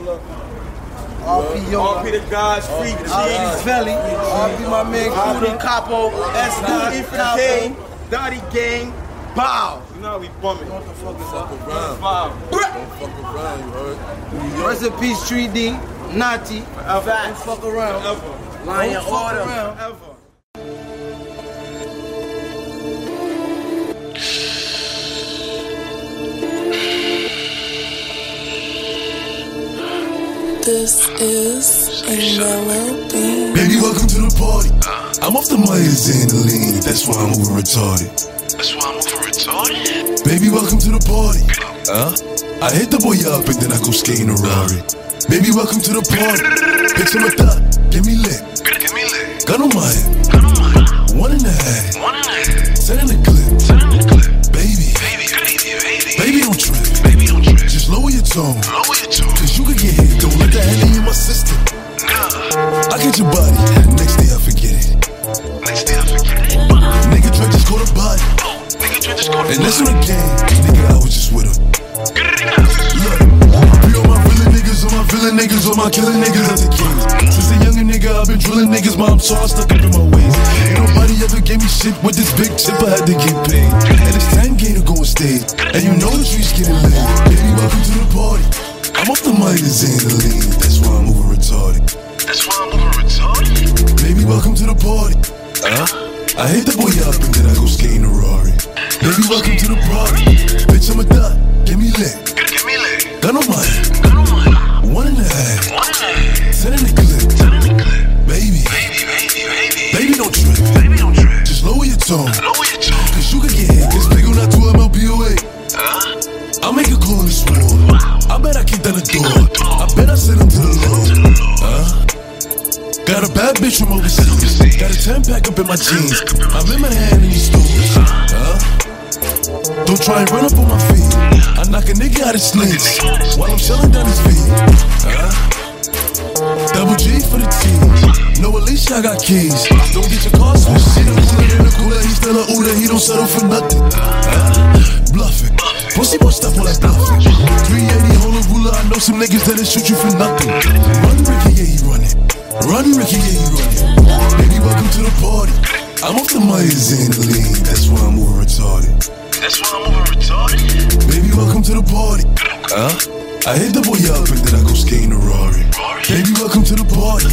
RP Yola. RP the guys, free RP cheese. Valley. RP my man Cootie Capo. S Scooty for the Capo. Dottie Gang. Bow. You know how we bumming. What the fuck is up? Around. Wow. Don't fuck around, you heard? Rest in peace, 3D. Nati. Don't fuck around. Ever. Lion Order. around. This is another beat. Baby, welcome to the party. Uh-huh. I'm off the Myers and the lean, that's why I'm over retarded. That's why I'm over retarded. Baby, welcome to the party. Huh? I hit the boy up and then I go skating a Rari. Uh-huh. Baby, welcome to the party. Bitch, I'm a thot, get me lit. Give me lit. Gun on my head, Gun on my head. one and a half. One and a half. Set in the clip, Turn the clip. baby. Baby, baby, baby. Baby, don't trip. Baby, don't trip. Just lower your tone. Lower Get your body, next day I forget it. Next day I forget it. Nigga Dre just caught a body. Nigga, you just go to And this on the game, nigga, I was just with him. Get it in house. Look, be all my villain niggas, all my villain niggas, all my killing niggas as a kid. Since a younger nigga, I've been drilling niggas, mom, so I stuck up in my ways. Ain't nobody ever gave me shit with this big chip, I had to get paid. And it's 10 game to go on stage, and you know the streets getting lit. Baby, welcome to the party. I'm off the Myers and the lean, that's why I'm over retarded. That's why I'm over retarded. Baby, welcome to the party. Huh? I hit the boy up and then I go skating a Rari. Baby, welcome to the party. Bitch, I'm a thot, get me lit. Give me lit. Gun on my head, Gun on my head. one and a half. One and a half. Send in the clip, Turn the clip. baby. Baby, baby, baby. Baby, don't trip. Baby, don't trip. Just lower your tone. Lower your tone. Cause you could get hit. This nigga not to MLBOA. Huh? I'll make a call this war. I bet I kick down the door. Got a bad bitch from overseas. Got a 10 pack up in my jeans. I'm in my hand in these stores. Huh? Don't try and run up on my feet. I knock a nigga out his sleeves while I'm chilling down his feet. Huh? Double G for the team. No, Alicia, I got keys. Don't get your car switched. See the cooler in the cooler. He's still a Uda. He don't settle for nothing. Bluffing. Pussy boy stuff all that bluffing. 380 hold a ruler. I know some niggas that'll shoot you for nothing. Run Ricky, yeah, he running. Run Ricky, yeah, he running. Baby, welcome to the party. I'm off the Myers and the lean. That's why I'm over retarded. That's why I'm over retarded. Baby, welcome to the party. Huh? I hit the boy up and then I go skating a Rari. Baby, welcome to the party.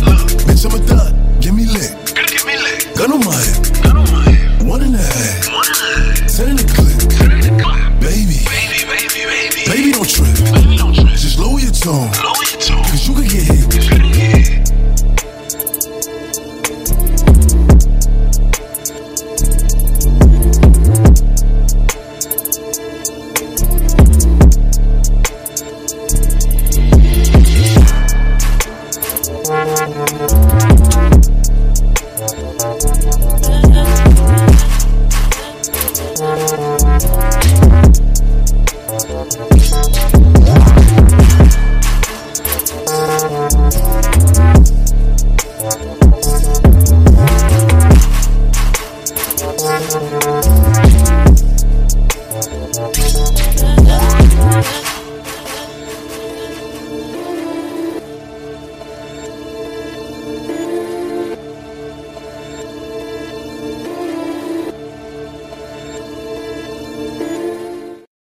Bitch, I'm a thot, get me lit. Give me lit. Gun on my head, Gun on my head. one and a half. One and a half. Send in the clip, Turn the clip. baby. Baby, baby, baby. Baby, don't trip. Baby, don't trip. Just lower your tone, Lower Thank